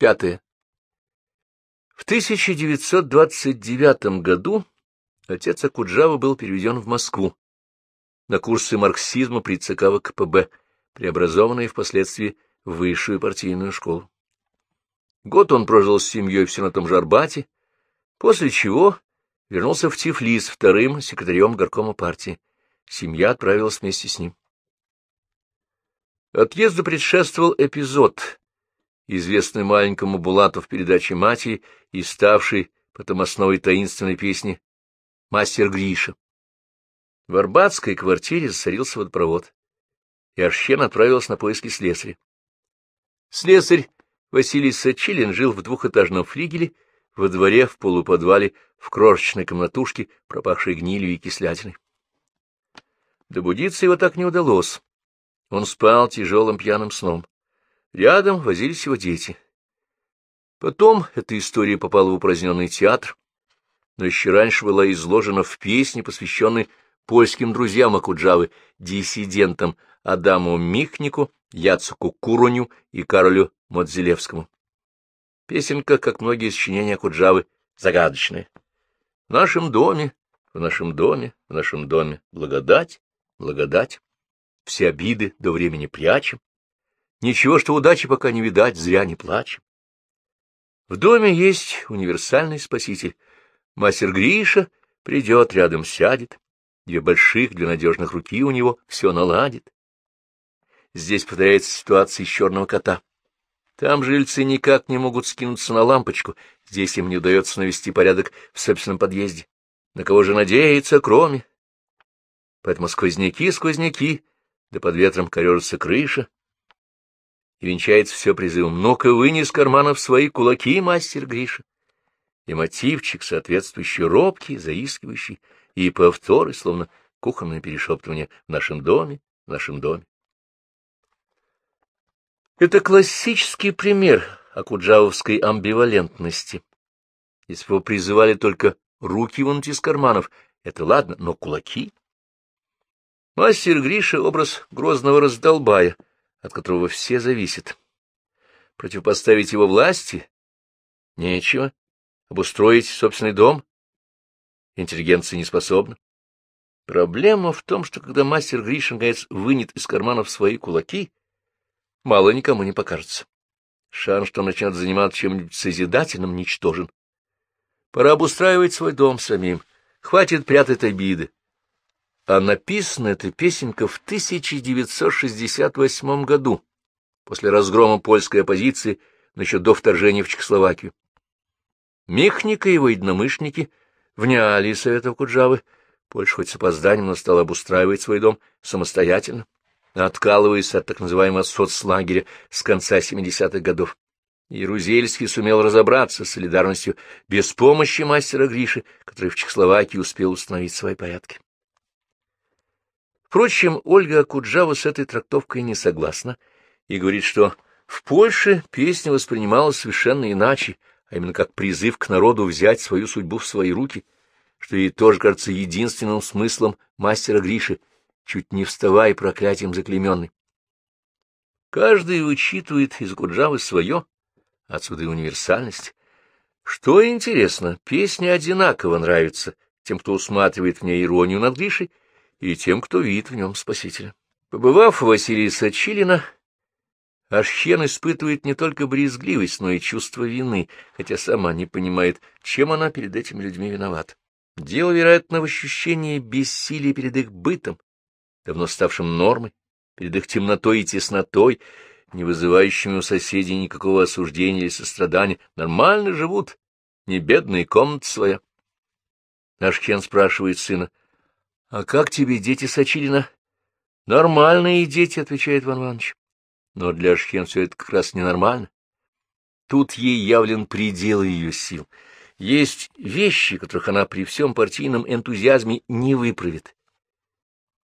Пятое. В 1929 году отец Акуджава был переведен в Москву на курсы марксизма при ЦК ВКПБ, преобразованные впоследствии в высшую партийную школу. Год он прожил с семьей все на том же Арбате, после чего вернулся в Тифлис вторым секретарем горкома партии. Семья отправилась вместе с ним. Отъезду предшествовал эпизод, известный маленькому Булату в передаче матери и ставший потом основой таинственной песни «Мастер Гриша». В арбатской квартире засорился водопровод, и Арщен отправился на поиски слесаря. Слесарь Василий Сачилин жил в двухэтажном флигеле, во дворе, в полуподвале, в крошечной комнатушке, пропахшей гнилью и кислятиной. Добудиться его так не удалось. Он спал тяжелым пьяным сном. Рядом возились его дети. Потом эта история попала в упраздненный театр, но еще раньше была изложена в песне, посвященной польским друзьям Акуджавы, диссидентам Адаму Михнику, Яцеку Куроню и Каролю Модзелевскому. Песенка, как многие сочинения Акуджавы, загадочная. В нашем доме, в нашем доме, в нашем доме благодать, благодать. Все обиды до времени прячем. Ничего, что удачи пока не видать, зря не плачем. В доме есть универсальный спаситель. Мастер Гриша придет, рядом сядет. Две больших, две надежных руки у него все наладит. Здесь повторяется ситуация из черного кота. Там жильцы никак не могут скинуться на лампочку, здесь им не удается навести порядок в собственном подъезде. На кого же надеяться, кроме? Поэтому сквозняки-сквозняки, да под ветром корежится крыша. И венчается все призывом «Ну-ка, вынес из карманов свои кулаки, мастер Гриша!» И мотивчик, соответствующий робкий, заискивающий, и повторы, словно кухонное перешептывание «в нашем доме, в нашем доме». Это классический пример акуджавовской амбивалентности. Если бы призывали только руки вынуть из карманов, это ладно, но кулаки... Мастер Гриша — образ грозного раздолбая, от которого все зависят. Противопоставить его власти — нечего. Обустроить собственный дом — интеллигенция не способна. Проблема в том, что когда мастер Гриша, наконец, вынет из карманов свои кулаки, мало никому не покажется. Шанс, что начнет заниматься чем-нибудь созидательным, ничтожен. Пора обустраивать свой дом самим. Хватит прятать обиды. А написана эта песенка в 1968 году, после разгрома польской оппозиции, еще до вторжения в Чехословакию. Мехника и его единомышленники вняли советов Куджавы. Польша хоть с опозданием, но стала обустраивать свой дом самостоятельно, откалываясь от так называемого соцлагеря с конца 70-х годов. Ярузельский сумел разобраться с солидарностью без помощи мастера Гриши, который в Чехословакии успел установить свои порядки. Впрочем, Ольга Куджава с этой трактовкой не согласна и говорит, что в Польше песня воспринималась совершенно иначе, а именно как призыв к народу взять свою судьбу в свои руки, что ей тоже кажется единственным смыслом мастера Гриши, чуть не вставая проклятием заклеменный. Каждый вычитывает из Куджавы свое, отсюда и универсальность. Что интересно, песня одинаково нравится тем, кто усматривает в ней иронию над Гришей, и тем, кто видит в нем спасителя. Побывав у Василия Сачилина, Ашхен испытывает не только брезгливость, но и чувство вины, хотя сама не понимает, чем она перед этими людьми виновата. Дело, вероятно, в ощущении бессилия перед их бытом, давно ставшим нормой, перед их темнотой и теснотой, не вызывающими у соседей никакого осуждения или сострадания, нормально живут, не бедная комната своя. Ашхен спрашивает сына, — А как тебе дети Сочилина? — Нормальные дети, — отвечает Иван Иванович. Но для Ашхен все это как раз ненормально. Тут ей явлен предел ее сил. Есть вещи, которых она при всем партийном энтузиазме не выправит.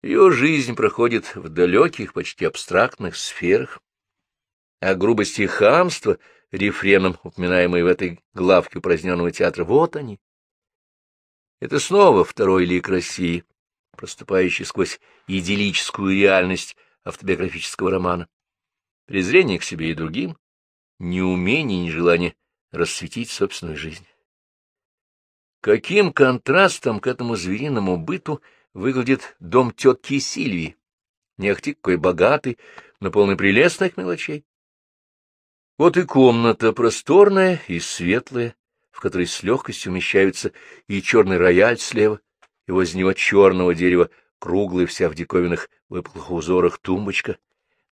Ее жизнь проходит в далеких, почти абстрактных сферах. А грубость и хамство, рефреном, упоминаемые в этой главке упраздненного театра, вот они. Это снова второй лик России, проступающий сквозь идиллическую реальность автобиографического романа. Презрение к себе и другим, ни умения, ни желания рассветить собственную жизнь. Каким контрастом к этому звериному быту выглядит дом тетки Сильвии, не ахти какой богатый, но полный прелестных мелочей. Вот и комната просторная и светлая, в которой с легкостью умещаются и черный рояль слева, и возле него черного дерева круглая вся в диковинных выпуклых узорах тумбочка,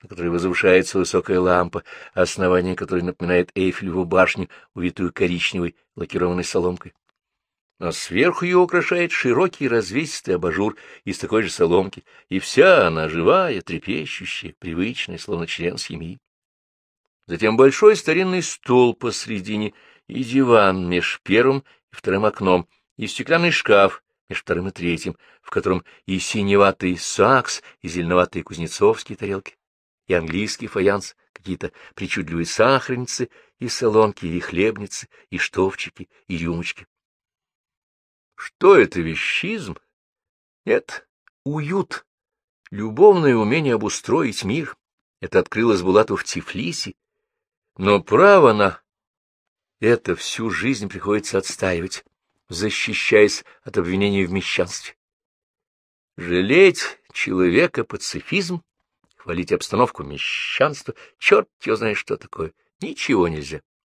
на которой возвышается высокая лампа, основание которой напоминает Эйфелеву башню, увитую коричневой лакированной соломкой. А сверху ее украшает широкий развесистый абажур из такой же соломки, и вся она живая, трепещущая, привычная, словно член семьи. Затем большой старинный стол посредине и диван меж первым и вторым окном, и стеклянный шкаф меж вторым и третьим, в котором и синеватый сакс, и зеленоватые кузнецовские тарелки, и английский фаянс, какие-то причудливые сахарницы, и солонки, и хлебницы, и штовчики, и рюмочки. Что это, вещизм? Нет, уют, любовное умение обустроить мир. Это открылось Булату в Тифлисе. Но право на это всю жизнь приходится отстаивать, защищаясь от обвинений в мещанстве. Жалеть человека пацифизм, хвалить обстановку мещанства, черт его знает, что такое, ничего нельзя.